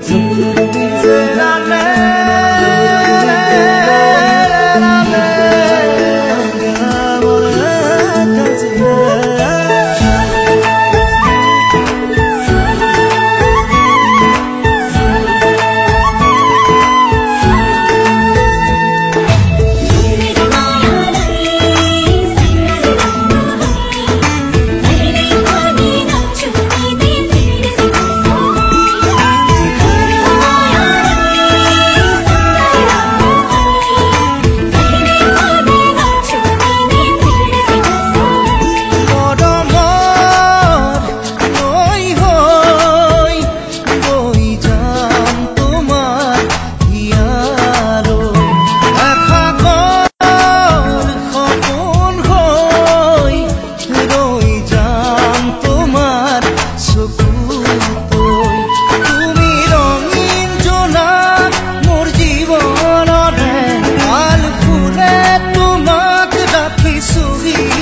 怎么？see